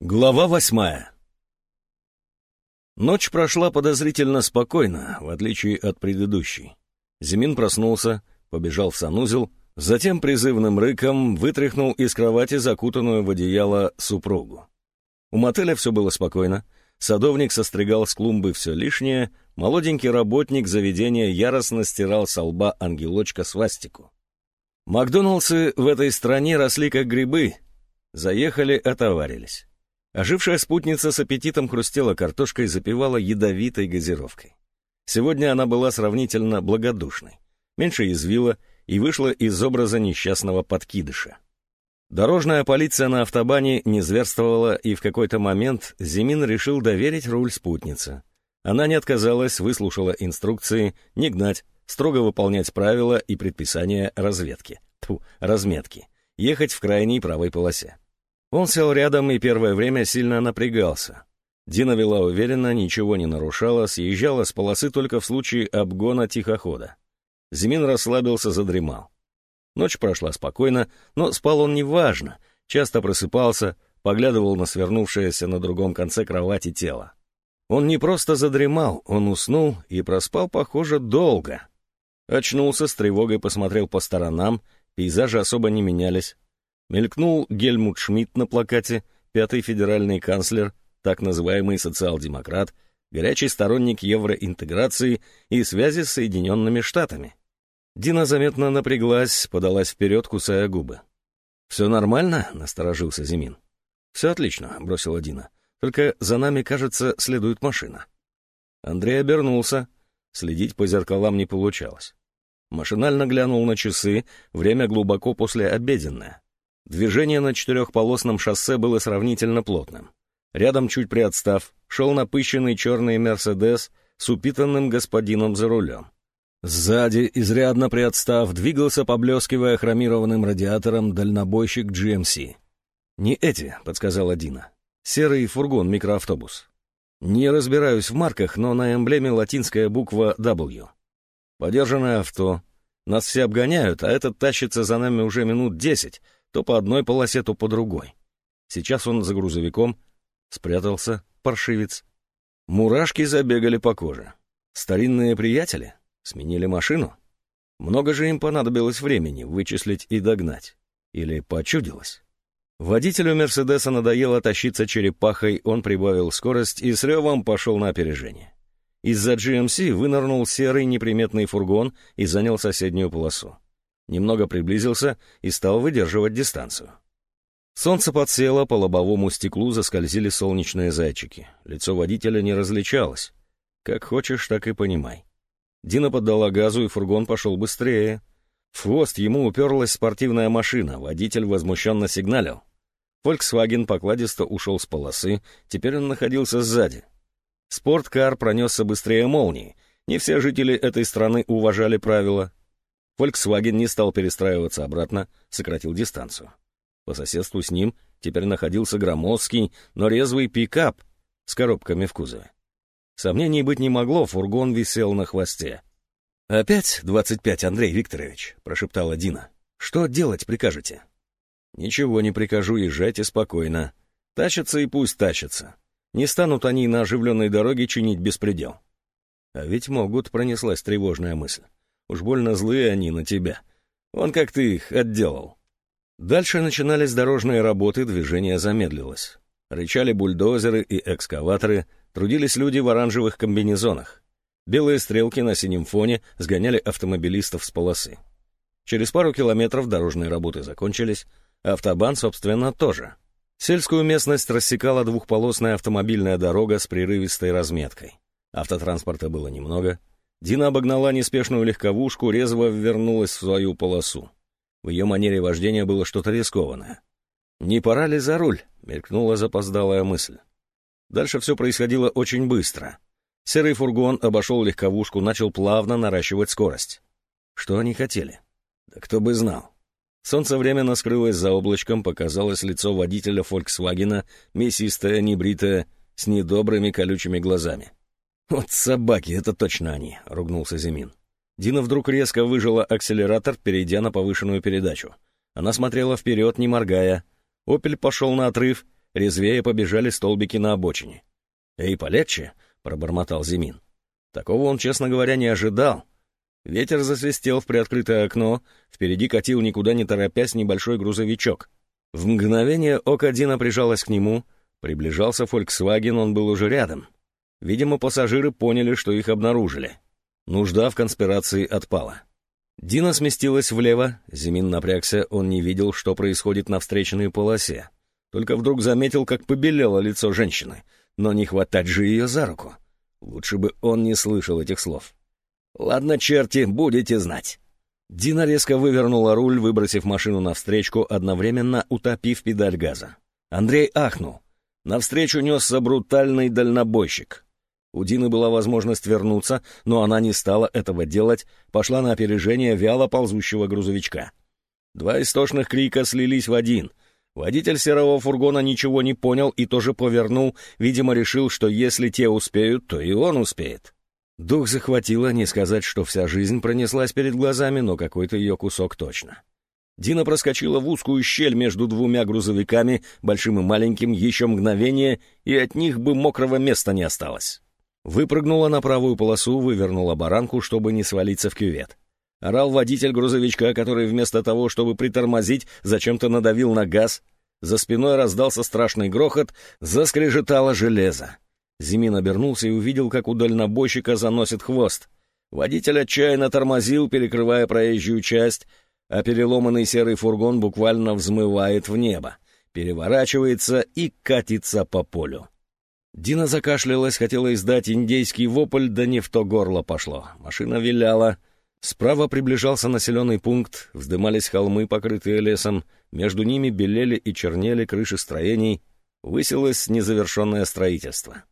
Глава восьмая Ночь прошла подозрительно спокойно, в отличие от предыдущей. Зимин проснулся, побежал в санузел, затем призывным рыком вытряхнул из кровати закутанную в одеяло супругу. У мотеля все было спокойно, садовник состригал с клумбы все лишнее, молоденький работник заведения яростно стирал со лба ангелочка свастику. Макдоналдсы в этой стране росли как грибы, заехали, отоварились. Ожившая спутница с аппетитом хрустела картошкой и запивала ядовитой газировкой. Сегодня она была сравнительно благодушной, меньше извила и вышла из образа несчастного подкидыша. Дорожная полиция на автобане не зверствовала, и в какой-то момент Зимин решил доверить руль спутнице. Она не отказалась, выслушала инструкции не гнать, строго выполнять правила и предписания разведки. Тьфу, разметки. Ехать в крайней правой полосе. Он сел рядом и первое время сильно напрягался. Дина вела уверенно, ничего не нарушала, съезжала с полосы только в случае обгона тихохода. Зимин расслабился, задремал. Ночь прошла спокойно, но спал он неважно, часто просыпался, поглядывал на свернувшееся на другом конце кровати тело. Он не просто задремал, он уснул и проспал, похоже, долго. Очнулся с тревогой, посмотрел по сторонам, пейзажи особо не менялись, Мелькнул Гельмут Шмидт на плакате, пятый федеральный канцлер, так называемый социал-демократ, горячий сторонник евроинтеграции и связи с Соединенными Штатами. Дина заметно напряглась, подалась вперед, кусая губы. «Все нормально?» — насторожился Зимин. «Все отлично», — бросила Дина. «Только за нами, кажется, следует машина». Андрей обернулся. Следить по зеркалам не получалось. Машинально глянул на часы, время глубоко послеобеденное. Движение на четырехполосном шоссе было сравнительно плотным. Рядом, чуть приотстав, шел напыщенный черный «Мерседес» с упитанным господином за рулем. Сзади, изрядно приотстав, двигался, поблескивая хромированным радиатором, дальнобойщик GMC. «Не эти», — подсказала Дина. «Серый фургон-микроавтобус. Не разбираюсь в марках, но на эмблеме латинская буква W. Подержанное авто. Нас все обгоняют, а этот тащится за нами уже минут десять, то по одной полосе, то по другой. Сейчас он за грузовиком спрятался, паршивец. Мурашки забегали по коже. Старинные приятели сменили машину. Много же им понадобилось времени вычислить и догнать. Или почудилось. Водителю «Мерседеса» надоело тащиться черепахой, он прибавил скорость и с ревом пошел на опережение. Из-за GMC вынырнул серый неприметный фургон и занял соседнюю полосу немного приблизился и стал выдерживать дистанцию. Солнце подсело, по лобовому стеклу заскользили солнечные зайчики. Лицо водителя не различалось. Как хочешь, так и понимай. Дина поддала газу, и фургон пошел быстрее. В хвост ему уперлась спортивная машина, водитель возмущенно сигналил. Volkswagen покладисто ушел с полосы, теперь он находился сзади. Спорткар пронесся быстрее молнии. Не все жители этой страны уважали правила, Volkswagen не стал перестраиваться обратно, сократил дистанцию. По соседству с ним теперь находился громоздкий, но резвый пикап с коробками в кузове. Сомнений быть не могло, фургон висел на хвосте. «Опять двадцать пять, Андрей Викторович», — прошептала Дина. «Что делать прикажете?» «Ничего не прикажу, езжайте спокойно. Тащатся и пусть тащатся. Не станут они на оживленной дороге чинить беспредел». А ведь могут, пронеслась тревожная мысль. Уж больно злые они на тебя. Вон как ты их отделал. Дальше начинались дорожные работы, движение замедлилось. Рычали бульдозеры и экскаваторы, трудились люди в оранжевых комбинезонах. Белые стрелки на синем фоне сгоняли автомобилистов с полосы. Через пару километров дорожные работы закончились, автобан, собственно, тоже. Сельскую местность рассекала двухполосная автомобильная дорога с прерывистой разметкой. Автотранспорта было немного, Дина обогнала неспешную легковушку, резво вернулась в свою полосу. В ее манере вождения было что-то рискованное. «Не пора ли за руль?» — мелькнула запоздалая мысль. Дальше все происходило очень быстро. Серый фургон обошел легковушку, начал плавно наращивать скорость. Что они хотели? Да кто бы знал. Солнце временно скрылось за облачком, показалось лицо водителя «Фольксвагена», мясистое, небритое, с недобрыми колючими глазами. «Вот собаки, это точно они», — ругнулся Зимин. Дина вдруг резко выжила акселератор, перейдя на повышенную передачу. Она смотрела вперед, не моргая. «Опель» пошел на отрыв, резвее побежали столбики на обочине. «Эй, полегче!» — пробормотал Зимин. Такого он, честно говоря, не ожидал. Ветер засвистел в приоткрытое окно, впереди катил никуда не торопясь небольшой грузовичок. В мгновение ока Дина прижалась к нему, приближался «Фольксваген», он был уже рядом. Видимо, пассажиры поняли, что их обнаружили. Нужда в конспирации отпала. Дина сместилась влево, Зимин напрягся, он не видел, что происходит на встречной полосе. Только вдруг заметил, как побелело лицо женщины, но не хватать же ее за руку. Лучше бы он не слышал этих слов. «Ладно, черти, будете знать». Дина резко вывернула руль, выбросив машину навстречку, одновременно утопив педаль газа. Андрей ахнул. Навстречу несся брутальный дальнобойщик. У Дины была возможность вернуться, но она не стала этого делать, пошла на опережение вяло ползущего грузовичка. Два истошных крика слились в один. Водитель серого фургона ничего не понял и тоже повернул, видимо, решил, что если те успеют, то и он успеет. Дух захватило, не сказать, что вся жизнь пронеслась перед глазами, но какой-то ее кусок точно. Дина проскочила в узкую щель между двумя грузовиками, большим и маленьким, еще мгновение, и от них бы мокрого места не осталось. Выпрыгнула на правую полосу, вывернула баранку, чтобы не свалиться в кювет. Орал водитель грузовичка, который вместо того, чтобы притормозить, зачем-то надавил на газ. За спиной раздался страшный грохот, заскрежетало железо. Зимин обернулся и увидел, как у дальнобойщика заносит хвост. Водитель отчаянно тормозил, перекрывая проезжую часть, а переломанный серый фургон буквально взмывает в небо, переворачивается и катится по полю. Дина закашлялась, хотела издать индейский вопль, да не в то горло пошло. Машина виляла. Справа приближался населенный пункт, вздымались холмы, покрытые лесом, между ними белели и чернели крыши строений, высилось незавершенное строительство.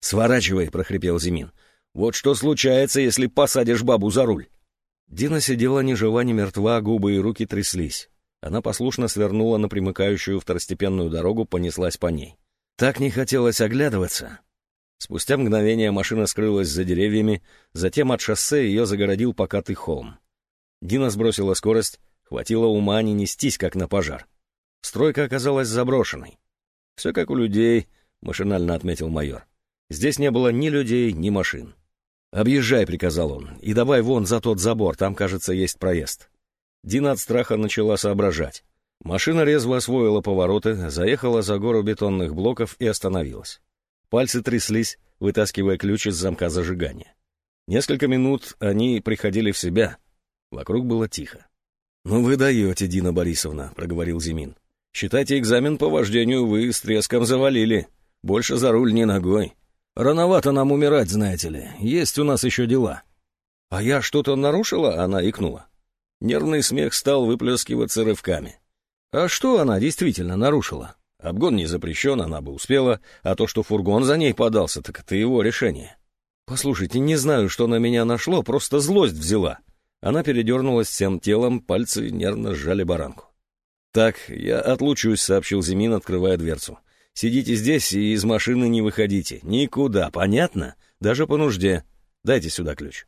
«Сворачивай!» — прохрипел Зимин. «Вот что случается, если посадишь бабу за руль!» Дина сидела ни жива, ни мертва, губы и руки тряслись. Она послушно свернула на примыкающую второстепенную дорогу, понеслась по ней. Так не хотелось оглядываться. Спустя мгновение машина скрылась за деревьями, затем от шоссе ее загородил покатый холм. Дина сбросила скорость, хватило ума не нестись, как на пожар. Стройка оказалась заброшенной. «Все как у людей», — машинально отметил майор. «Здесь не было ни людей, ни машин». «Объезжай», — приказал он, — «и давай вон за тот забор, там, кажется, есть проезд». Дина от страха начала соображать. Машина резво освоила повороты, заехала за гору бетонных блоков и остановилась. Пальцы тряслись, вытаскивая ключ из замка зажигания. Несколько минут они приходили в себя. Вокруг было тихо. «Ну вы даете, Дина Борисовна», — проговорил Зимин. «Считайте, экзамен по вождению вы с треском завалили. Больше за руль не ногой. Рановато нам умирать, знаете ли. Есть у нас еще дела». «А я что-то нарушила?» — она икнула. Нервный смех стал выплескиваться рывками. А что она действительно нарушила? Обгон не запрещен, она бы успела, а то, что фургон за ней подался, так это его решение. Послушайте, не знаю, что на меня нашло, просто злость взяла. Она передернулась всем телом, пальцы нервно сжали баранку. «Так, я отлучусь», — сообщил Зимин, открывая дверцу. «Сидите здесь и из машины не выходите. Никуда, понятно? Даже по нужде. Дайте сюда ключ».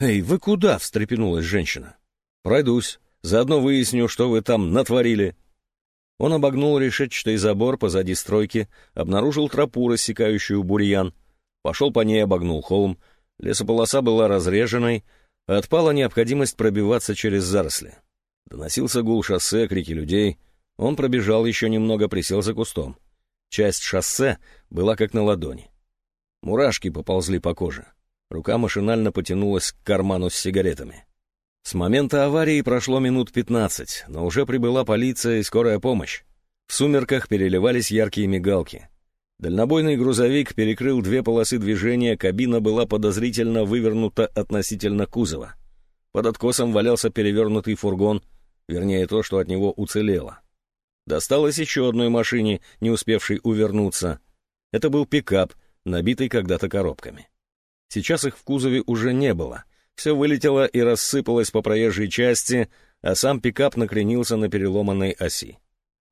«Эй, вы куда?» — встрепенулась женщина. «Пройдусь. Заодно выясню, что вы там натворили». Он обогнул решетчатый забор позади стройки, обнаружил тропу, рассекающую бурьян, пошел по ней, обогнул холм. Лесополоса была разреженной, отпала необходимость пробиваться через заросли. Доносился гул шоссе, крики людей. Он пробежал еще немного, присел за кустом. Часть шоссе была как на ладони. Мурашки поползли по коже. Рука машинально потянулась к карману с сигаретами. С момента аварии прошло минут пятнадцать, но уже прибыла полиция и скорая помощь. В сумерках переливались яркие мигалки. Дальнобойный грузовик перекрыл две полосы движения, кабина была подозрительно вывернута относительно кузова. Под откосом валялся перевернутый фургон, вернее то, что от него уцелело. Досталось еще одной машине, не успевшей увернуться. Это был пикап, набитый когда-то коробками. Сейчас их в кузове уже не было — все вылетело и рассыпалось по проезжей части, а сам пикап накренился на переломанной оси.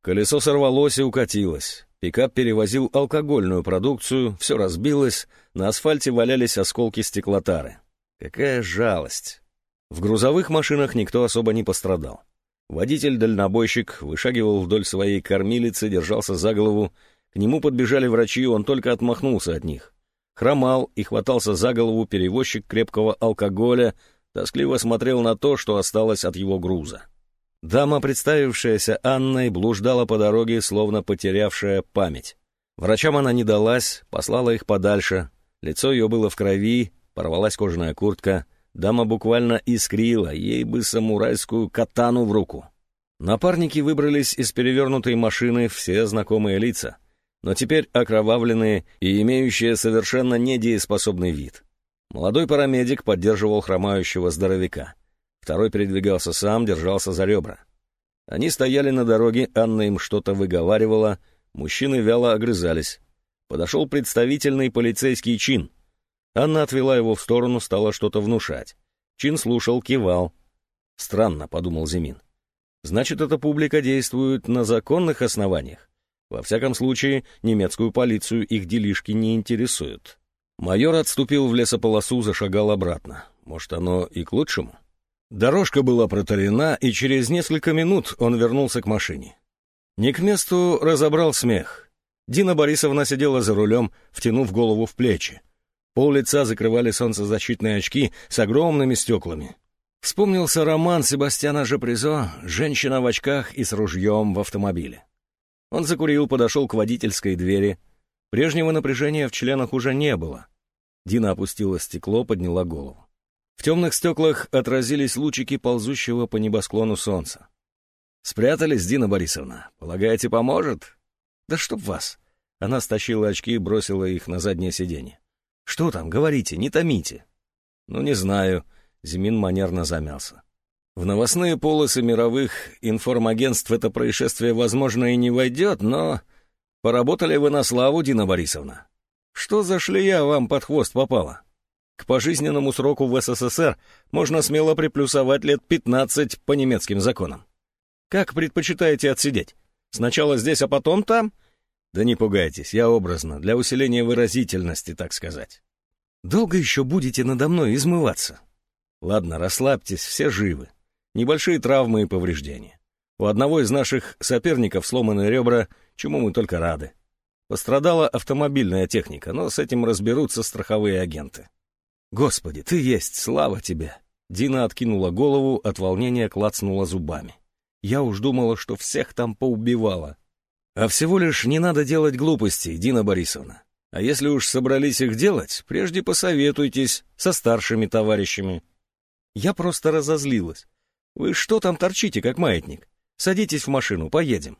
Колесо сорвалось и укатилось. Пикап перевозил алкогольную продукцию, все разбилось, на асфальте валялись осколки стеклотары. Какая жалость! В грузовых машинах никто особо не пострадал. Водитель-дальнобойщик вышагивал вдоль своей кормилицы, держался за голову, К нему подбежали врачи, он только отмахнулся от них. Хромал и хватался за голову перевозчик крепкого алкоголя, тоскливо смотрел на то, что осталось от его груза. Дама, представившаяся Анной, блуждала по дороге, словно потерявшая память. Врачам она не далась, послала их подальше. Лицо ее было в крови, порвалась кожаная куртка. Дама буквально искрила, ей бы самурайскую катану в руку. Напарники выбрались из перевернутой машины все знакомые лица, но теперь окровавленные и имеющие совершенно недееспособный вид. Молодой парамедик поддерживал хромающего здоровяка. Второй передвигался сам, держался за ребра. Они стояли на дороге, Анна им что-то выговаривала, мужчины вяло огрызались. Подошел представительный полицейский чин. Анна отвела его в сторону, стала что-то внушать. Чин слушал, кивал. «Странно», — подумал Зимин. «Значит, эта публика действует на законных основаниях. Во всяком случае, немецкую полицию их делишки не интересуют». Майор отступил в лесополосу, зашагал обратно. Может, оно и к лучшему? Дорожка была протарена, и через несколько минут он вернулся к машине. Не к месту разобрал смех. Дина Борисовна сидела за рулем, втянув голову в плечи. Пол лица закрывали солнцезащитные очки с огромными стеклами. Вспомнился роман Себастьяна Жапризо «Женщина в очках и с ружьем в автомобиле». Он закурил, подошел к водительской двери. Прежнего напряжения в членах уже не было. Дина опустила стекло, подняла голову. В темных стеклах отразились лучики ползущего по небосклону солнца. «Спрятались, Дина Борисовна? Полагаете, поможет?» «Да чтоб вас!» Она стащила очки и бросила их на заднее сиденье. «Что там, говорите, не томите!» «Ну, не знаю», — Зимин манерно замялся. «В новостные полосы мировых информагентств это происшествие, возможно, и не войдет, но... Поработали вы на славу, Дина Борисовна. Что за шлея вам под хвост попала?» К пожизненному сроку в СССР можно смело приплюсовать лет 15 по немецким законам. Как предпочитаете отсидеть? Сначала здесь, а потом там? Да не пугайтесь, я образно, для усиления выразительности, так сказать. Долго еще будете надо мной измываться? Ладно, расслабьтесь, все живы. Небольшие травмы и повреждения. У одного из наших соперников сломаны ребра, чему мы только рады. Пострадала автомобильная техника, но с этим разберутся страховые агенты. «Господи, ты есть, слава тебе!» Дина откинула голову, от волнения клацнула зубами. «Я уж думала, что всех там поубивала». «А всего лишь не надо делать глупостей, Дина Борисовна. А если уж собрались их делать, прежде посоветуйтесь со старшими товарищами». Я просто разозлилась. «Вы что там торчите, как маятник? Садитесь в машину, поедем».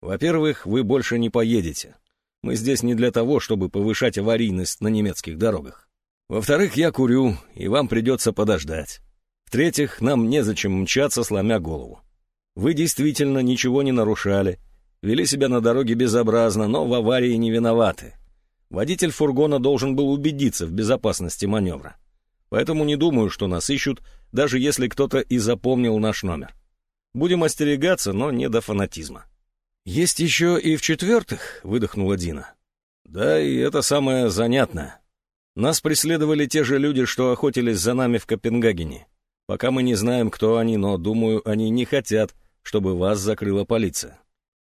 «Во-первых, вы больше не поедете. Мы здесь не для того, чтобы повышать аварийность на немецких дорогах. Во-вторых, я курю, и вам придется подождать. В-третьих, нам незачем мчаться, сломя голову. Вы действительно ничего не нарушали, вели себя на дороге безобразно, но в аварии не виноваты. Водитель фургона должен был убедиться в безопасности маневра. Поэтому не думаю, что нас ищут, даже если кто-то и запомнил наш номер. Будем остерегаться, но не до фанатизма. «Есть еще и в-четвертых», — выдохнула Дина. «Да, и это самое занятное. Нас преследовали те же люди, что охотились за нами в Копенгагене. Пока мы не знаем, кто они, но, думаю, они не хотят, чтобы вас закрыла полиция.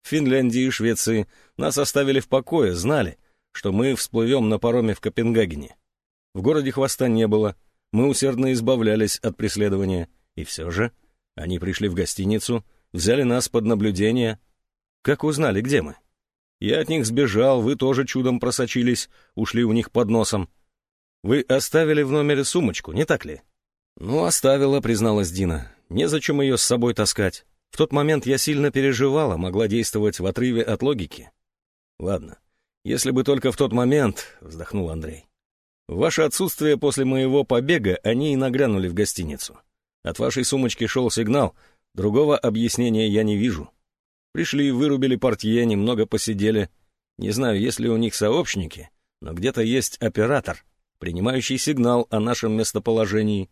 В Финляндии и Швеции нас оставили в покое, знали, что мы всплывем на пароме в Копенгагене. В городе хвоста не было, мы усердно избавлялись от преследования, и все же они пришли в гостиницу, взяли нас под наблюдение. Как узнали, где мы? Я от них сбежал, вы тоже чудом просочились, ушли у них под носом. Вы оставили в номере сумочку, не так ли? Ну, оставила, призналась Дина. Незачем ее с собой таскать. В тот момент я сильно переживала, могла действовать в отрыве от логики. Ладно, если бы только в тот момент, вздохнул Андрей. Ваше отсутствие после моего побега они и нагрянули в гостиницу. От вашей сумочки шел сигнал, другого объяснения я не вижу. Пришли, вырубили портье, немного посидели. Не знаю, есть ли у них сообщники, но где-то есть оператор, принимающий сигнал о нашем местоположении.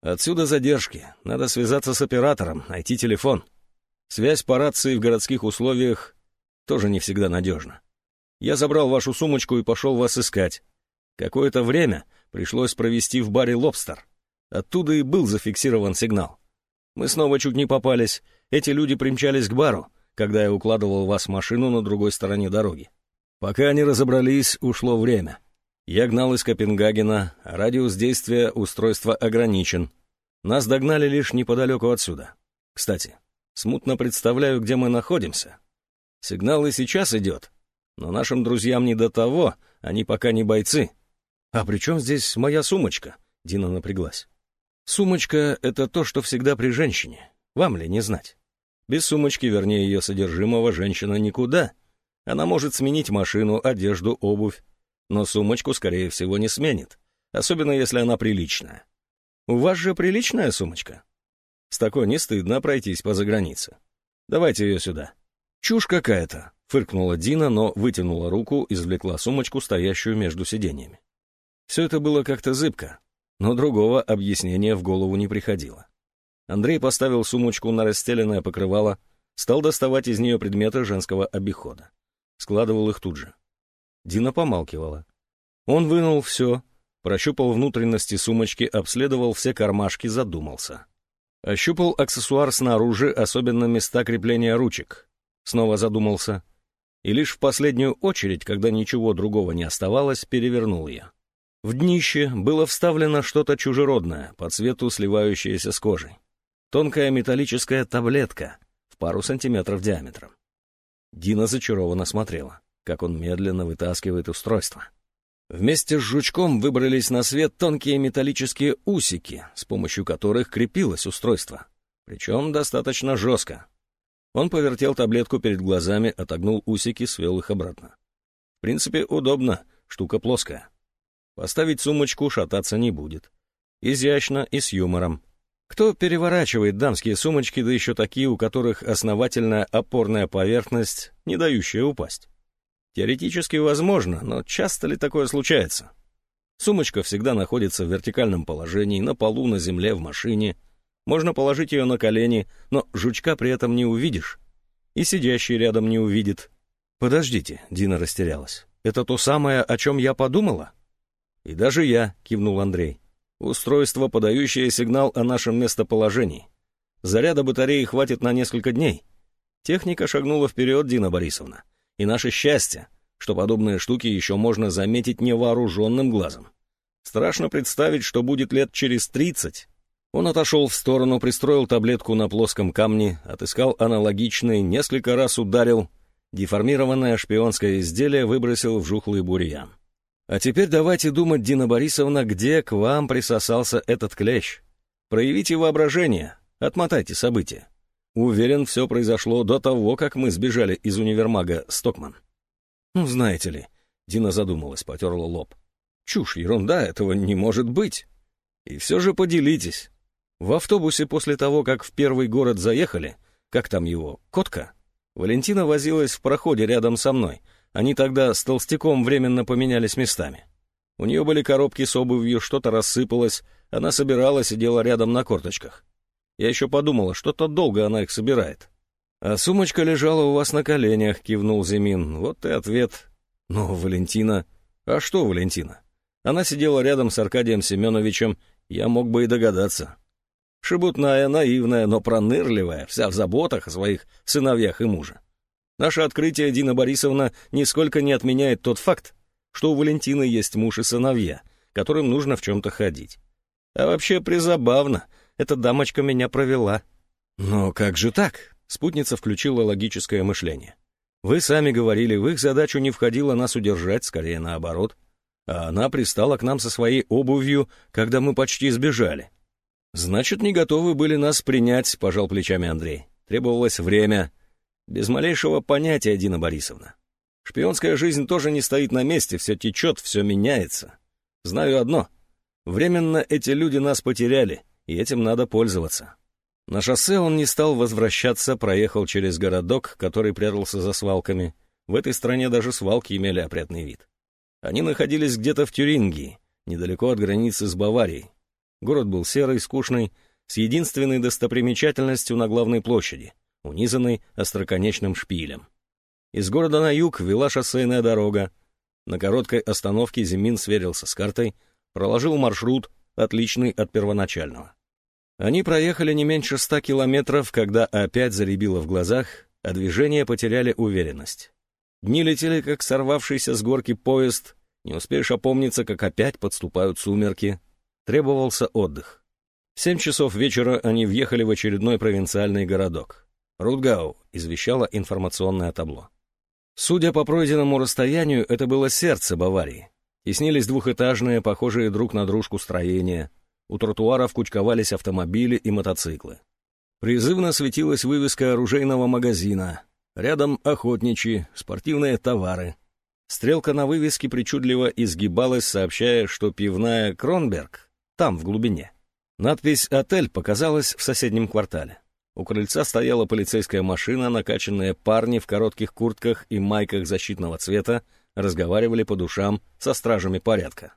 Отсюда задержки. Надо связаться с оператором, найти телефон. Связь по рации в городских условиях тоже не всегда надежна. Я забрал вашу сумочку и пошел вас искать. Какое-то время пришлось провести в баре «Лобстер». Оттуда и был зафиксирован сигнал. Мы снова чуть не попались. Эти люди примчались к бару, когда я укладывал вас в машину на другой стороне дороги. Пока они разобрались, ушло время. Я гнал из Копенгагена, радиус действия устройства ограничен. Нас догнали лишь неподалеку отсюда. Кстати, смутно представляю, где мы находимся. Сигнал и сейчас идет, но нашим друзьям не до того, они пока не бойцы. А при чем здесь моя сумочка? Дина напряглась. Сумочка — это то, что всегда при женщине. Вам ли не знать? Без сумочки, вернее, ее содержимого, женщина никуда. Она может сменить машину, одежду, обувь, но сумочку, скорее всего, не сменит, особенно если она приличная. У вас же приличная сумочка? С такой не стыдно пройтись по загранице. Давайте ее сюда. Чушь какая-то, фыркнула Дина, но вытянула руку, извлекла сумочку, стоящую между сиденьями. Все это было как-то зыбко, но другого объяснения в голову не приходило. Андрей поставил сумочку на расстеленное покрывало, стал доставать из нее предметы женского обихода. Складывал их тут же. Дина помалкивала. Он вынул все, прощупал внутренности сумочки, обследовал все кармашки, задумался. Ощупал аксессуар снаружи, особенно места крепления ручек. Снова задумался. И лишь в последнюю очередь, когда ничего другого не оставалось, перевернул ее. В днище было вставлено что-то чужеродное, по цвету сливающееся с кожей. Тонкая металлическая таблетка в пару сантиметров диаметром. Дина зачарованно смотрела, как он медленно вытаскивает устройство. Вместе с жучком выбрались на свет тонкие металлические усики, с помощью которых крепилось устройство. Причем достаточно жестко. Он повертел таблетку перед глазами, отогнул усики, свел их обратно. В принципе, удобно, штука плоская. Поставить сумочку шататься не будет. Изящно и с юмором. Кто переворачивает дамские сумочки, да еще такие, у которых основательная опорная поверхность, не дающая упасть? Теоретически возможно, но часто ли такое случается? Сумочка всегда находится в вертикальном положении, на полу, на земле, в машине. Можно положить ее на колени, но жучка при этом не увидишь. И сидящий рядом не увидит. «Подождите», — Дина растерялась. «Это то самое, о чем я подумала?» «И даже я», — кивнул Андрей. «Устройство, подающее сигнал о нашем местоположении. Заряда батареи хватит на несколько дней». Техника шагнула вперед, Дина Борисовна. И наше счастье, что подобные штуки еще можно заметить невооруженным глазом. Страшно представить, что будет лет через тридцать. Он отошел в сторону, пристроил таблетку на плоском камне, отыскал аналогичный, несколько раз ударил. Деформированное шпионское изделие выбросил в жухлый бурьян. А теперь давайте думать, Дина Борисовна, где к вам присосался этот клещ. Проявите воображение, отмотайте события. Уверен, все произошло до того, как мы сбежали из универмага Стокман. Ну, знаете ли, Дина задумалась, потерла лоб. Чушь, ерунда, этого не может быть. И все же поделитесь. В автобусе после того, как в первый город заехали, как там его, Котка, Валентина возилась в проходе рядом со мной. Они тогда с толстяком временно поменялись местами. У нее были коробки с обувью, что-то рассыпалось, она собирала, сидела рядом на корточках. Я еще подумала, что-то долго она их собирает. А сумочка лежала у вас на коленях, кивнул Зимин. Вот и ответ. Но Валентина... А что Валентина? Она сидела рядом с Аркадием Семеновичем, я мог бы и догадаться. Шебутная, наивная, но пронырливая, вся в заботах о своих сыновьях и муже. Наше открытие, Дина Борисовна, нисколько не отменяет тот факт, что у Валентины есть муж и сыновья, которым нужно в чем-то ходить. А вообще призабавно, эта дамочка меня провела». «Но как же так?» — спутница включила логическое мышление. «Вы сами говорили, в их задачу не входило нас удержать, скорее наоборот. А она пристала к нам со своей обувью, когда мы почти сбежали». «Значит, не готовы были нас принять», — пожал плечами Андрей. «Требовалось время. Без малейшего понятия, Дина Борисовна. Шпионская жизнь тоже не стоит на месте, все течет, все меняется. Знаю одно. Временно эти люди нас потеряли, и этим надо пользоваться. На шоссе он не стал возвращаться, проехал через городок, который прятался за свалками. В этой стране даже свалки имели опрятный вид. Они находились где-то в Тюрингии, недалеко от границы с Баварией. Город был серый, скучный, с единственной достопримечательностью на главной площади, унизанной остроконечным шпилем. Из города на юг вела шоссейная дорога. На короткой остановке Зимин сверился с картой, проложил маршрут, отличный от первоначального. Они проехали не меньше ста километров, когда опять заребило в глазах, а движения потеряли уверенность. Дни летели, как сорвавшийся с горки поезд, не успеешь опомниться, как опять подступают сумерки. Требовался отдых. В семь часов вечера они въехали в очередной провинциальный городок. Рудгау извещало информационное табло. Судя по пройденному расстоянию, это было сердце Баварии. Теснились двухэтажные, похожие друг на дружку строения. У тротуаров кучковались автомобили и мотоциклы. Призывно светилась вывеска оружейного магазина. Рядом охотничьи, спортивные товары. Стрелка на вывеске причудливо изгибалась, сообщая, что пивная «Кронберг» там, в глубине. Надпись «Отель» показалась в соседнем квартале. У крыльца стояла полицейская машина, накачанные парни в коротких куртках и майках защитного цвета разговаривали по душам со стражами порядка.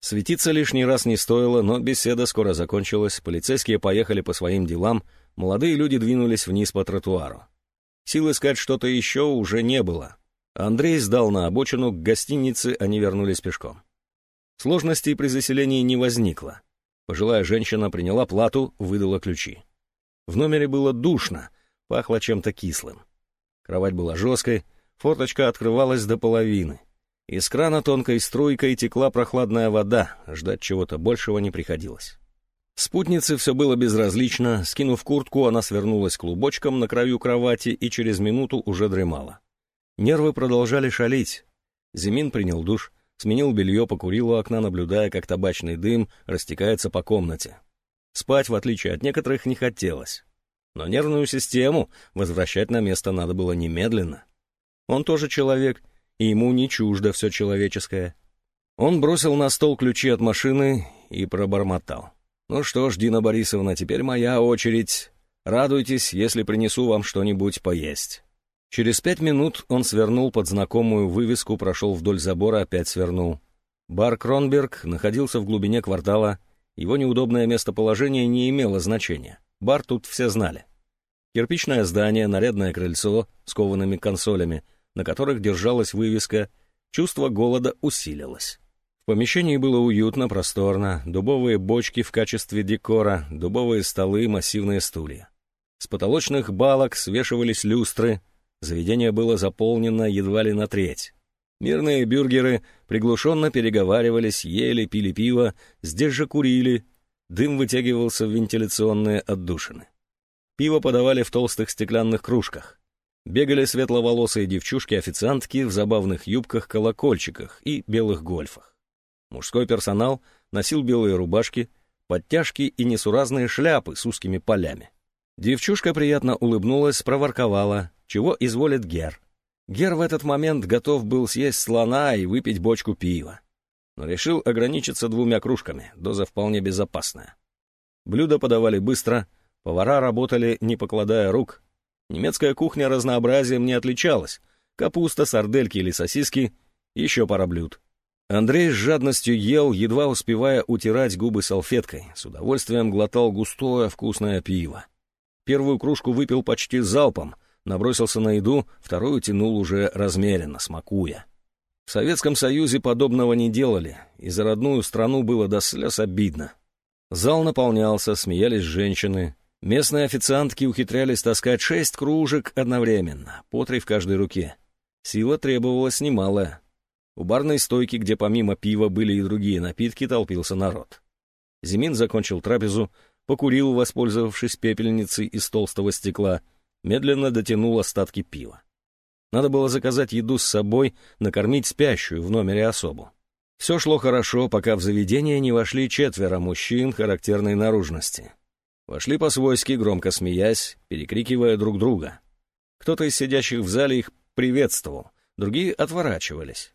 Светиться лишний раз не стоило, но беседа скоро закончилась, полицейские поехали по своим делам, молодые люди двинулись вниз по тротуару. Сил искать что-то еще уже не было. Андрей сдал на обочину, к гостинице они вернулись пешком. Сложностей при заселении не возникло. Пожилая женщина приняла плату, выдала ключи. В номере было душно, пахло чем-то кислым. Кровать была жесткой, форточка открывалась до половины. Из крана тонкой струйкой текла прохладная вода, ждать чего-то большего не приходилось. Спутнице все было безразлично, скинув куртку, она свернулась клубочком на краю кровати и через минуту уже дремала. Нервы продолжали шалить. Зимин принял душ, сменил белье, покурил у окна, наблюдая, как табачный дым растекается по комнате. Спать, в отличие от некоторых, не хотелось. Но нервную систему возвращать на место надо было немедленно. Он тоже человек, и ему не чуждо все человеческое. Он бросил на стол ключи от машины и пробормотал. «Ну что ж, Дина Борисовна, теперь моя очередь. Радуйтесь, если принесу вам что-нибудь поесть». Через пять минут он свернул под знакомую вывеску, прошел вдоль забора, опять свернул. Бар Кронберг находился в глубине квартала. Его неудобное местоположение не имело значения. Бар тут все знали. Кирпичное здание, нарядное крыльцо с коваными консолями, на которых держалась вывеска, чувство голода усилилось. В помещении было уютно, просторно, дубовые бочки в качестве декора, дубовые столы, массивные стулья. С потолочных балок свешивались люстры, заведение было заполнено едва ли на треть. Мирные бюргеры приглушенно переговаривались, ели, пили пиво, здесь же курили, дым вытягивался в вентиляционные отдушины. Пиво подавали в толстых стеклянных кружках. Бегали светловолосые девчушки-официантки в забавных юбках-колокольчиках и белых гольфах. Мужской персонал носил белые рубашки, подтяжки и несуразные шляпы с узкими полями. Девчушка приятно улыбнулась, проворковала, чего изволит Гер. Гер в этот момент готов был съесть слона и выпить бочку пива. Но решил ограничиться двумя кружками, доза вполне безопасная. Блюда подавали быстро, повара работали, не покладая рук. Немецкая кухня разнообразием не отличалась. Капуста, сардельки или сосиски, еще пара блюд. Андрей с жадностью ел, едва успевая утирать губы салфеткой, с удовольствием глотал густое вкусное пиво. Первую кружку выпил почти залпом, набросился на еду, вторую тянул уже размеренно, смакуя. В Советском Союзе подобного не делали, и за родную страну было до слез обидно. Зал наполнялся, смеялись женщины. Местные официантки ухитрялись таскать шесть кружек одновременно, по три в каждой руке. Сила требовалась немалая. У барной стойки, где помимо пива были и другие напитки, толпился народ. Зимин закончил трапезу, покурил, воспользовавшись пепельницей из толстого стекла, медленно дотянул остатки пива. Надо было заказать еду с собой, накормить спящую в номере особу. Все шло хорошо, пока в заведение не вошли четверо мужчин характерной наружности. Вошли по-свойски, громко смеясь, перекрикивая друг друга. Кто-то из сидящих в зале их приветствовал, другие отворачивались.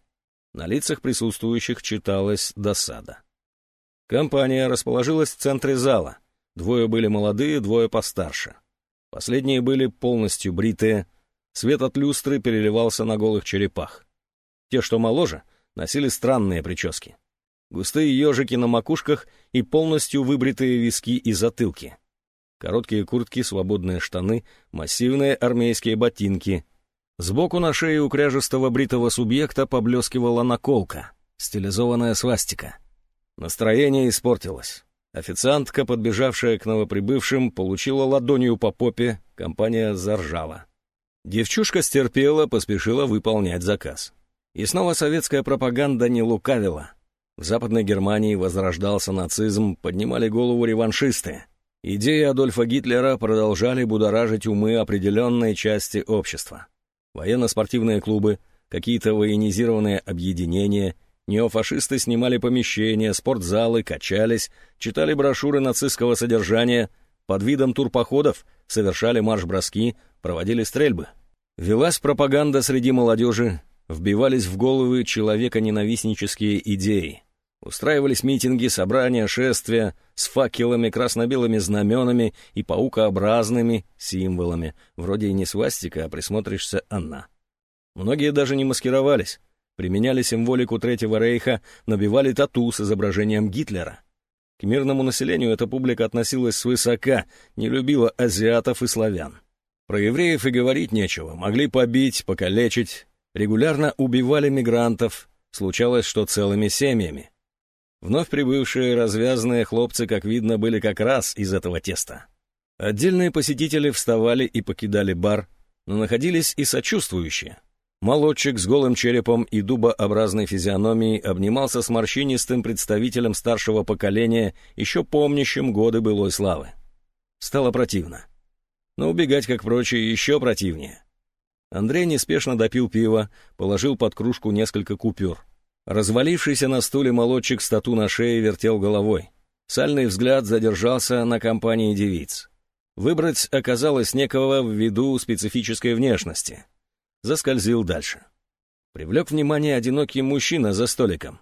На лицах присутствующих читалась досада. Компания расположилась в центре зала. Двое были молодые, двое постарше. Последние были полностью бритые. Свет от люстры переливался на голых черепах. Те, что моложе, носили странные прически. Густые ежики на макушках и полностью выбритые виски и затылки. Короткие куртки, свободные штаны, массивные армейские ботинки, Сбоку на шее у кряжестого бритого субъекта поблескивала наколка, стилизованная свастика. Настроение испортилось. Официантка, подбежавшая к новоприбывшим, получила ладонью по попе, компания заржала. Девчушка стерпела, поспешила выполнять заказ. И снова советская пропаганда не лукавила. В Западной Германии возрождался нацизм, поднимали голову реваншисты. Идеи Адольфа Гитлера продолжали будоражить умы определенной части общества. Военно-спортивные клубы, какие-то военизированные объединения, неофашисты снимали помещения, спортзалы, качались, читали брошюры нацистского содержания, под видом турпоходов совершали марш-броски, проводили стрельбы. Велась пропаганда среди молодежи, вбивались в головы человека ненавистнические идеи. Устраивались митинги, собрания, шествия с факелами, красно-белыми знаменами и паукообразными символами. Вроде и не свастика, а присмотришься она. Многие даже не маскировались, применяли символику Третьего Рейха, набивали тату с изображением Гитлера. К мирному населению эта публика относилась свысока, не любила азиатов и славян. Про евреев и говорить нечего, могли побить, покалечить, регулярно убивали мигрантов, случалось, что целыми семьями. Вновь прибывшие развязанные хлопцы, как видно, были как раз из этого теста. Отдельные посетители вставали и покидали бар, но находились и сочувствующие. Молодчик с голым черепом и дубообразной физиономией обнимался с морщинистым представителем старшего поколения, еще помнящим годы былой славы. Стало противно. Но убегать, как прочие, еще противнее. Андрей неспешно допил пиво, положил под кружку несколько купюр. Развалившийся на стуле молодчик с тату на шее вертел головой. Сальный взгляд задержался на компании девиц. Выбрать оказалось некого ввиду специфической внешности заскользил дальше. Привлек внимание одинокий мужчина за столиком.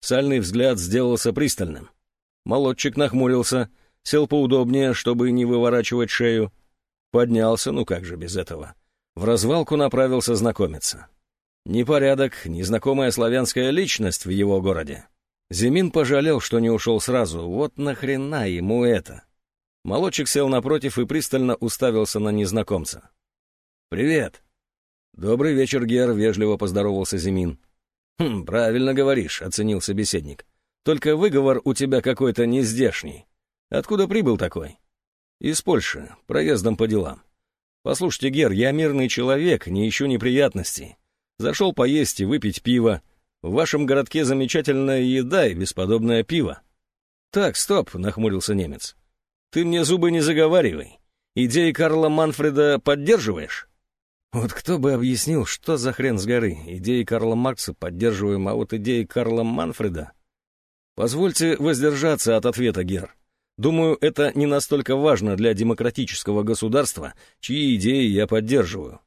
Сальный взгляд сделался пристальным. Молодчик нахмурился, сел поудобнее, чтобы не выворачивать шею. Поднялся, ну как же без этого. В развалку направился знакомиться. Непорядок, незнакомая славянская личность в его городе. Зимин пожалел, что не ушел сразу. Вот нахрена ему это? Молодчик сел напротив и пристально уставился на незнакомца. «Привет!» «Добрый вечер, Гер», — вежливо поздоровался Зимин. «Хм, правильно говоришь», — оценил собеседник. «Только выговор у тебя какой-то нездешний. Откуда прибыл такой?» «Из Польши, проездом по делам». «Послушайте, Гер, я мирный человек, не ищу неприятностей. Зашел поесть и выпить пиво. В вашем городке замечательная еда и бесподобное пиво». «Так, стоп», — нахмурился немец. «Ты мне зубы не заговаривай. Идеи Карла Манфреда поддерживаешь?» Вот кто бы объяснил, что за хрен с горы? Идеи Карла Маркса поддерживаем, а вот идеи Карла Манфреда... Позвольте воздержаться от ответа, Гер. Думаю, это не настолько важно для демократического государства, чьи идеи я поддерживаю.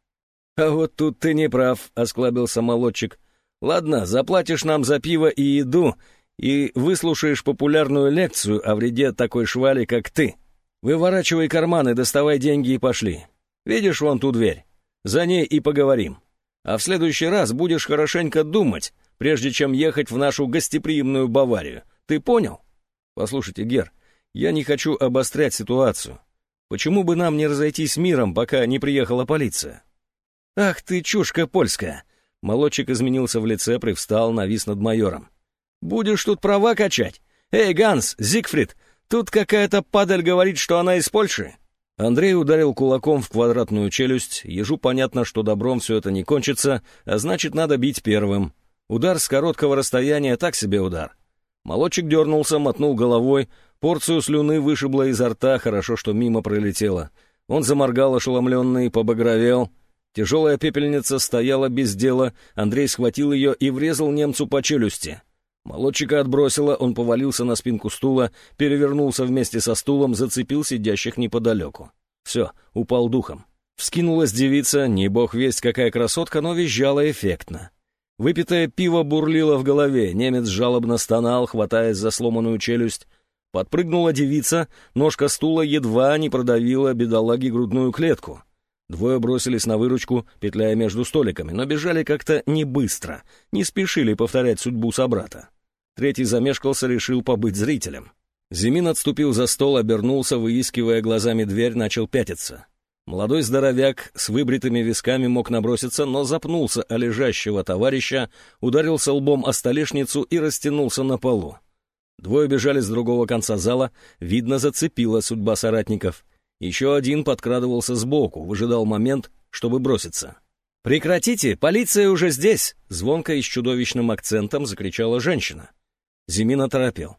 А вот тут ты не прав, осклабился молодчик. Ладно, заплатишь нам за пиво и еду, и выслушаешь популярную лекцию о вреде такой швали, как ты. Выворачивай карманы, доставай деньги и пошли. Видишь вон ту дверь? За ней и поговорим. А в следующий раз будешь хорошенько думать, прежде чем ехать в нашу гостеприимную Баварию. Ты понял? Послушайте, Гер, я не хочу обострять ситуацию. Почему бы нам не разойтись миром, пока не приехала полиция? Ах ты, чушка польская! Молодчик изменился в лице, привстал, навис над майором. Будешь тут права качать? Эй, Ганс, Зигфрид, тут какая-то падаль говорит, что она из Польши. Андрей ударил кулаком в квадратную челюсть, ежу понятно, что добром все это не кончится, а значит, надо бить первым. Удар с короткого расстояния — так себе удар. Молодчик дернулся, мотнул головой, порцию слюны вышибло изо рта, хорошо, что мимо пролетело. Он заморгал ошеломленный, побагровел. Тяжелая пепельница стояла без дела, Андрей схватил ее и врезал немцу по челюсти. Молодчика отбросило, он повалился на спинку стула, перевернулся вместе со стулом, зацепил сидящих неподалеку. Все, упал духом. Вскинулась девица, не бог весть какая красотка, но визжала эффектно. Выпитое пиво бурлило в голове, немец жалобно стонал, хватаясь за сломанную челюсть. Подпрыгнула девица, ножка стула едва не продавила бедолаги грудную клетку. Двое бросились на выручку, петляя между столиками, но бежали как-то не быстро, не спешили повторять судьбу собрата. Третий замешкался, решил побыть зрителем. Зимин отступил за стол, обернулся, выискивая глазами дверь, начал пятиться. Молодой здоровяк с выбритыми висками мог наброситься, но запнулся о лежащего товарища, ударился лбом о столешницу и растянулся на полу. Двое бежали с другого конца зала, видно, зацепила судьба соратников. Еще один подкрадывался сбоку, выжидал момент, чтобы броситься. «Прекратите! Полиция уже здесь!» — звонко и с чудовищным акцентом закричала женщина. Зимин оторопел.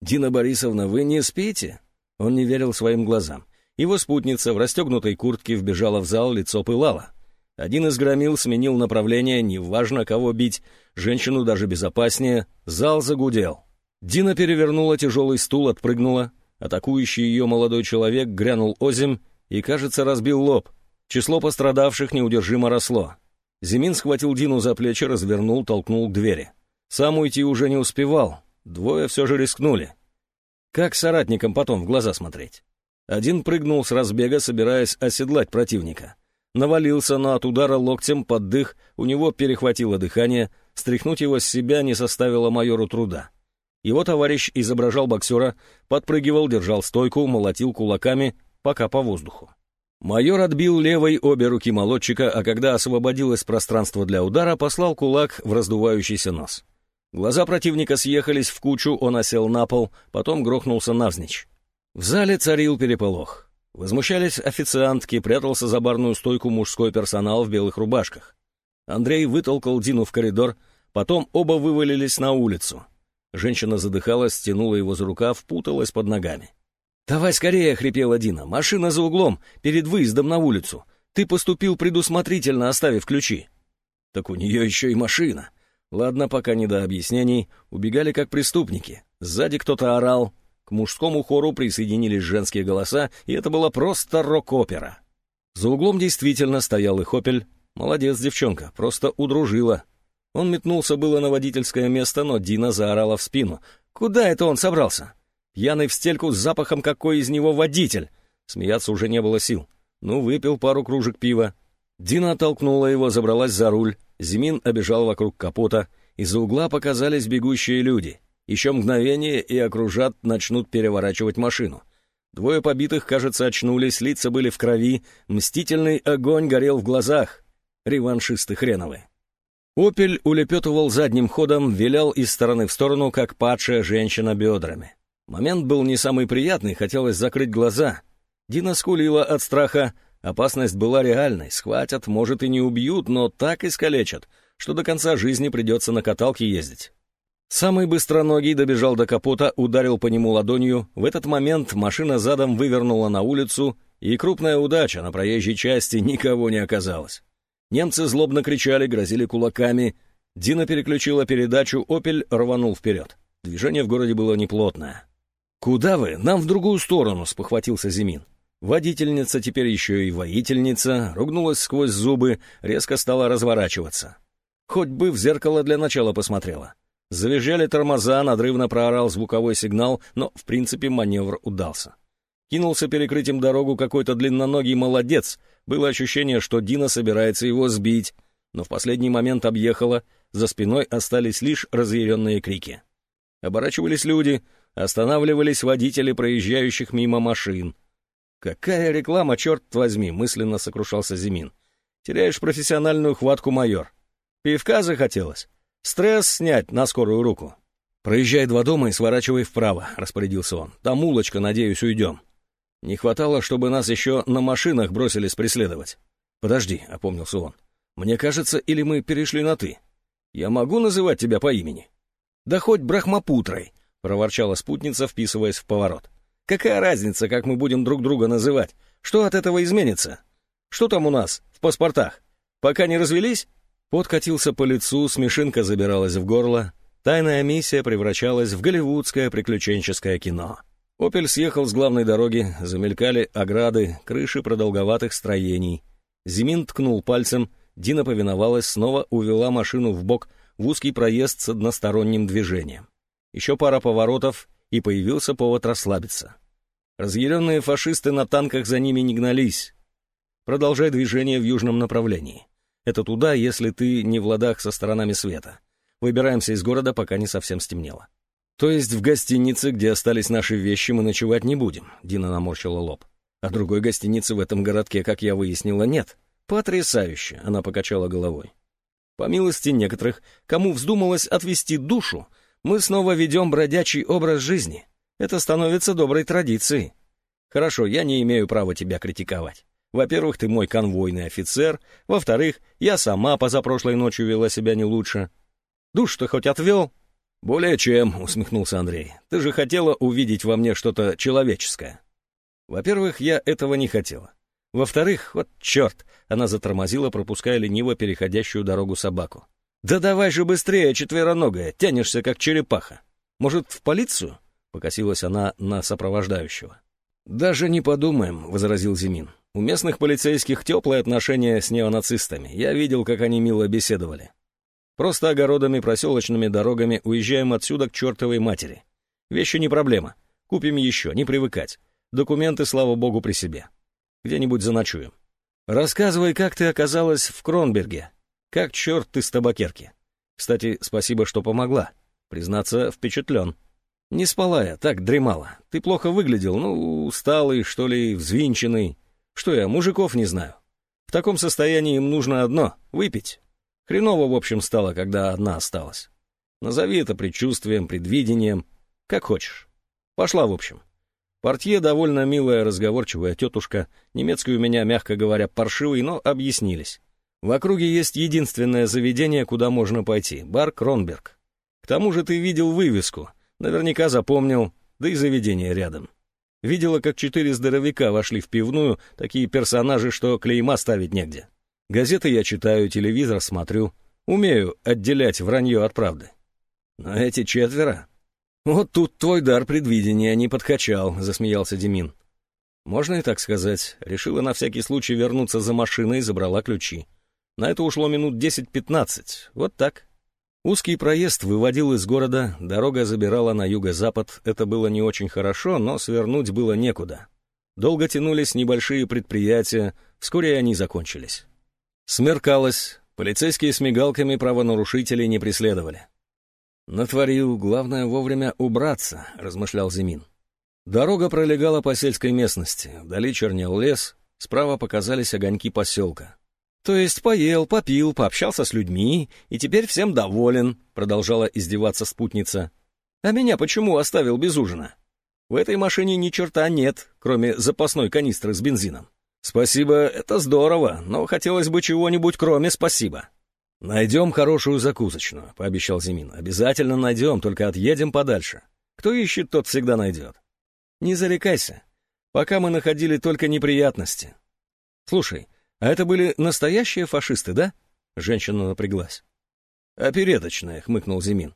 «Дина Борисовна, вы не спите?» Он не верил своим глазам. Его спутница в расстегнутой куртке вбежала в зал, лицо пылало. Один из громил сменил направление, неважно кого бить, женщину даже безопаснее, зал загудел. Дина перевернула тяжелый стул, отпрыгнула. Атакующий ее молодой человек грянул озим и, кажется, разбил лоб. Число пострадавших неудержимо росло. Зимин схватил Дину за плечи, развернул, толкнул к двери. Сам уйти уже не успевал. Двое все же рискнули. Как соратникам потом в глаза смотреть? Один прыгнул с разбега, собираясь оседлать противника. Навалился, но от удара локтем под дых у него перехватило дыхание, стряхнуть его с себя не составило майору труда. Его товарищ изображал боксера, подпрыгивал, держал стойку, молотил кулаками, пока по воздуху. Майор отбил левой обе руки молотчика, а когда освободилось пространство для удара, послал кулак в раздувающийся нос. Глаза противника съехались в кучу, он осел на пол, потом грохнулся навзничь. В зале царил переполох. Возмущались официантки, прятался за барную стойку мужской персонал в белых рубашках. Андрей вытолкал Дину в коридор, потом оба вывалились на улицу. Женщина задыхалась, стянула его за рукав, путалась под ногами. «Давай скорее!» — хрипела Дина. «Машина за углом, перед выездом на улицу. Ты поступил предусмотрительно, оставив ключи». «Так у нее еще и машина». Ладно, пока не до объяснений. Убегали как преступники. Сзади кто-то орал. К мужскому хору присоединились женские голоса, и это была просто рок-опера. За углом действительно стоял и Хопель. Молодец, девчонка, просто удружила. Он метнулся было на водительское место, но Дина заорала в спину. «Куда это он собрался?» Пьяный в стельку с запахом, какой из него водитель. Смеяться уже не было сил. Ну, выпил пару кружек пива. Дина оттолкнула его, забралась за руль. Зимин обежал вокруг капота. Из-за угла показались бегущие люди. Еще мгновение, и окружат начнут переворачивать машину. Двое побитых, кажется, очнулись, лица были в крови, мстительный огонь горел в глазах. Реваншисты хреновы. «Опель» улепетывал задним ходом, вилял из стороны в сторону, как падшая женщина бедрами. Момент был не самый приятный, хотелось закрыть глаза. Дина скулила от страха. Опасность была реальной. Схватят, может, и не убьют, но так искалечат, что до конца жизни придется на каталке ездить. Самый быстроногий добежал до капота, ударил по нему ладонью. В этот момент машина задом вывернула на улицу, и крупная удача на проезжей части никого не оказалось. Немцы злобно кричали, грозили кулаками. Дина переключила передачу, «Опель» рванул вперед. Движение в городе было неплотное. «Куда вы? Нам в другую сторону», — спохватился Зимин. Водительница, теперь еще и воительница, ругнулась сквозь зубы, резко стала разворачиваться. Хоть бы в зеркало для начала посмотрела. Завизжали тормоза, надрывно проорал звуковой сигнал, но, в принципе, маневр удался. Кинулся перекрыть им дорогу какой-то длинноногий молодец. Было ощущение, что Дина собирается его сбить, но в последний момент объехала, за спиной остались лишь разъяренные крики. Оборачивались люди — Останавливались водители проезжающих мимо машин. «Какая реклама, черт возьми!» — мысленно сокрушался Зимин. «Теряешь профессиональную хватку, майор. Пивка захотелось? Стресс снять на скорую руку». «Проезжай два дома и сворачивай вправо», — распорядился он. «Там улочка, надеюсь, уйдем». Не хватало, чтобы нас еще на машинах бросились преследовать. «Подожди», — опомнился он. «Мне кажется, или мы перешли на «ты». Я могу называть тебя по имени?» «Да хоть Брахмапутрой», — проворчала спутница, вписываясь в поворот. «Какая разница, как мы будем друг друга называть? Что от этого изменится? Что там у нас в паспортах? Пока не развелись?» Пот катился по лицу, смешинка забиралась в горло. Тайная миссия превращалась в голливудское приключенческое кино. «Опель» съехал с главной дороги, замелькали ограды, крыши продолговатых строений. Зимин ткнул пальцем, Дина повиновалась, снова увела машину в бок в узкий проезд с односторонним движением. Еще пара поворотов, и появился повод расслабиться. Разъяренные фашисты на танках за ними не гнались. Продолжай движение в южном направлении. Это туда, если ты не в ладах со сторонами света. Выбираемся из города, пока не совсем стемнело. То есть в гостинице, где остались наши вещи, мы ночевать не будем, Дина наморщила лоб. А другой гостиницы в этом городке, как я выяснила, нет. Потрясающе, она покачала головой. По милости некоторых, кому вздумалось отвести душу, мы снова ведем бродячий образ жизни. Это становится доброй традицией. Хорошо, я не имею права тебя критиковать. Во-первых, ты мой конвойный офицер. Во-вторых, я сама позапрошлой ночью вела себя не лучше. Душ-то хоть отвел?» «Более чем», — усмехнулся Андрей. «Ты же хотела увидеть во мне что-то человеческое». «Во-первых, я этого не хотела. Во-вторых, вот черт!» — она затормозила, пропуская лениво переходящую дорогу собаку. «Да давай же быстрее, четвероногая, тянешься как черепаха. Может, в полицию?» — покосилась она на сопровождающего. «Даже не подумаем», — возразил Зимин. «У местных полицейских теплые отношения с неонацистами. Я видел, как они мило беседовали. Просто огородами, проселочными дорогами уезжаем отсюда к чертовой матери. Вещи не проблема. Купим еще, не привыкать. Документы, слава богу, при себе. Где-нибудь заночуем. Рассказывай, как ты оказалась в Кронберге. Как черт ты с табакерки. Кстати, спасибо, что помогла. Признаться, впечатлен. Не спала я, так дремала. Ты плохо выглядел, ну, усталый, что ли, взвинченный. Что я, мужиков не знаю. В таком состоянии им нужно одно — выпить. Хреново, в общем, стало, когда одна осталась. Назови это предчувствием, предвидением, как хочешь. Пошла, в общем. Портье довольно милая, разговорчивая тетушка, немецкий у меня, мягко говоря, паршивый, но объяснились. В округе есть единственное заведение, куда можно пойти — бар Кронберг. К тому же ты видел вывеску — Наверняка запомнил, да и заведение рядом. Видела, как четыре здоровяка вошли в пивную, такие персонажи, что клейма ставить негде. Газеты я читаю, телевизор смотрю. Умею отделять вранье от правды. Но эти четверо... Вот тут твой дар предвидения не подкачал, засмеялся Демин. Можно и так сказать. Решила на всякий случай вернуться за машиной и забрала ключи. На это ушло минут 10-15. Вот так. Узкий проезд выводил из города, дорога забирала на юго-запад, это было не очень хорошо, но свернуть было некуда. Долго тянулись небольшие предприятия, вскоре они закончились. Смеркалось, полицейские с мигалками правонарушителей не преследовали. «Натворил, главное вовремя убраться», — размышлял Зимин. Дорога пролегала по сельской местности, вдали чернел лес, справа показались огоньки поселка. «То есть поел, попил, пообщался с людьми, и теперь всем доволен», — продолжала издеваться спутница. «А меня почему оставил без ужина? В этой машине ни черта нет, кроме запасной канистры с бензином. Спасибо, это здорово, но хотелось бы чего-нибудь кроме спасибо». «Найдем хорошую закусочную», — пообещал Зимин. «Обязательно найдем, только отъедем подальше. Кто ищет, тот всегда найдет». «Не зарекайся. Пока мы находили только неприятности. Слушай, «А это были настоящие фашисты, да?» Женщина напряглась. «Опереточные», — хмыкнул Зимин.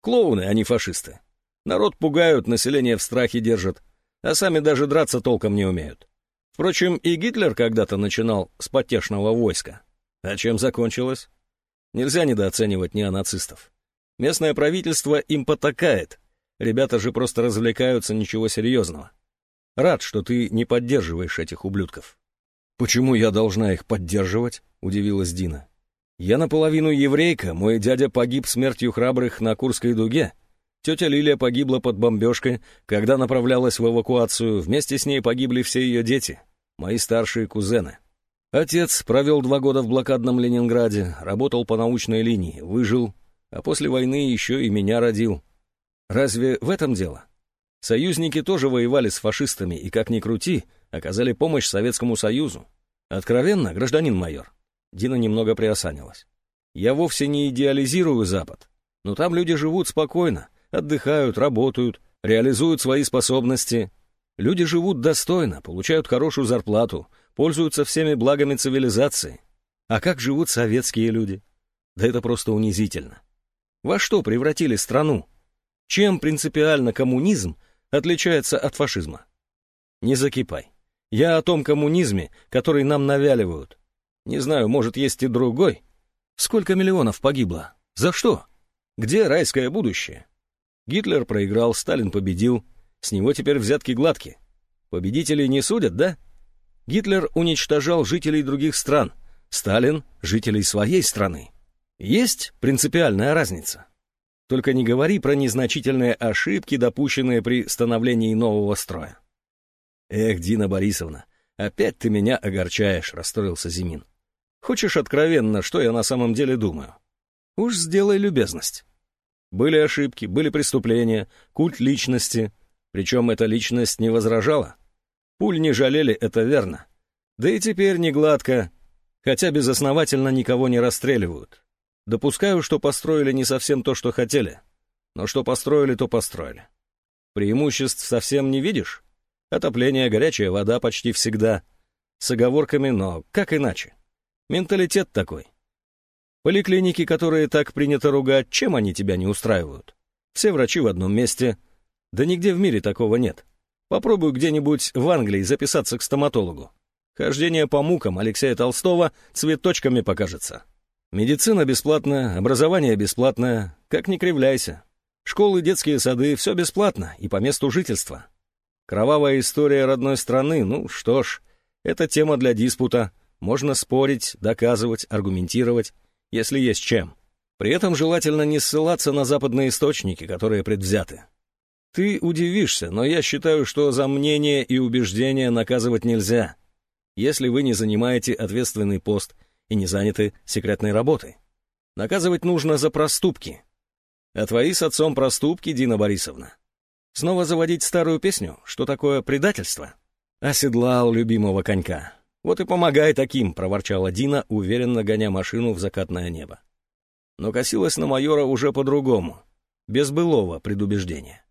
«Клоуны, а не фашисты. Народ пугают, население в страхе держат, а сами даже драться толком не умеют. Впрочем, и Гитлер когда-то начинал с потешного войска. А чем закончилось? Нельзя недооценивать неонацистов. Местное правительство им потакает. Ребята же просто развлекаются, ничего серьезного. Рад, что ты не поддерживаешь этих ублюдков. «Почему я должна их поддерживать?» — удивилась Дина. «Я наполовину еврейка, мой дядя погиб смертью храбрых на Курской дуге. Тетя Лилия погибла под бомбежкой, когда направлялась в эвакуацию, вместе с ней погибли все ее дети, мои старшие кузены. Отец провел два года в блокадном Ленинграде, работал по научной линии, выжил, а после войны еще и меня родил. Разве в этом дело? Союзники тоже воевали с фашистами, и, как ни крути, оказали помощь Советскому Союзу. Откровенно, гражданин майор. Дина немного приосанилась. Я вовсе не идеализирую Запад, но там люди живут спокойно, отдыхают, работают, реализуют свои способности. Люди живут достойно, получают хорошую зарплату, пользуются всеми благами цивилизации. А как живут советские люди? Да это просто унизительно. Во что превратили страну? Чем принципиально коммунизм отличается от фашизма? Не закипай. Я о том коммунизме, который нам навяливают. Не знаю, может, есть и другой. Сколько миллионов погибло? За что? Где райское будущее? Гитлер проиграл, Сталин победил. С него теперь взятки гладкие. Победителей не судят, да? Гитлер уничтожал жителей других стран. Сталин — жителей своей страны. Есть принципиальная разница. Только не говори про незначительные ошибки, допущенные при становлении нового строя. «Эх, Дина Борисовна, опять ты меня огорчаешь», — расстроился Зимин. «Хочешь откровенно, что я на самом деле думаю? Уж сделай любезность. Были ошибки, были преступления, культ личности, причем эта личность не возражала. Пуль не жалели, это верно. Да и теперь не гладко, хотя безосновательно никого не расстреливают. Допускаю, что построили не совсем то, что хотели, но что построили, то построили. Преимуществ совсем не видишь? Отопление, горячая вода почти всегда. С оговорками, но как иначе? Менталитет такой. Поликлиники, которые так принято ругать, чем они тебя не устраивают? Все врачи в одном месте. Да нигде в мире такого нет. Попробуй где-нибудь в Англии записаться к стоматологу. Хождение по мукам Алексея Толстого цветочками покажется. Медицина бесплатная, образование бесплатное, как ни кривляйся. Школы, детские сады — все бесплатно и по месту жительства. Кровавая история родной страны, ну что ж, это тема для диспута. Можно спорить, доказывать, аргументировать, если есть чем. При этом желательно не ссылаться на западные источники, которые предвзяты. Ты удивишься, но я считаю, что за мнение и убеждения наказывать нельзя, если вы не занимаете ответственный пост и не заняты секретной работой. Наказывать нужно за проступки. А твои с отцом проступки, Дина Борисовна. Снова заводить старую песню, что такое предательство? Оседлал любимого конька. Вот и помогай таким, проворчала Дина, уверенно гоня машину в закатное небо. Но косилась на майора уже по-другому, без былого предубеждения.